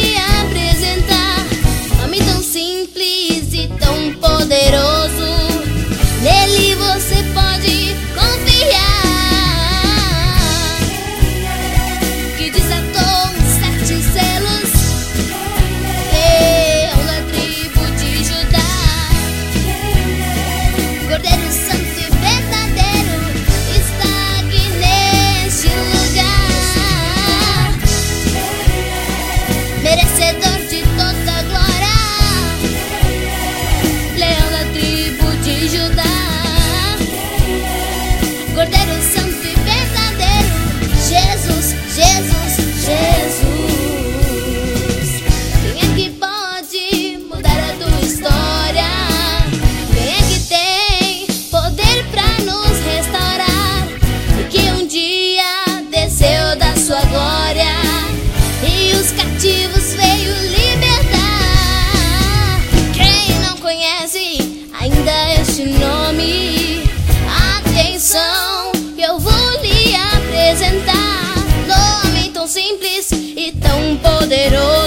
me apresentar. Homem tão simples e tão poderoso. nome. Atenção, eu vou lhe apresentar. Nome tão simples e tão poderoso.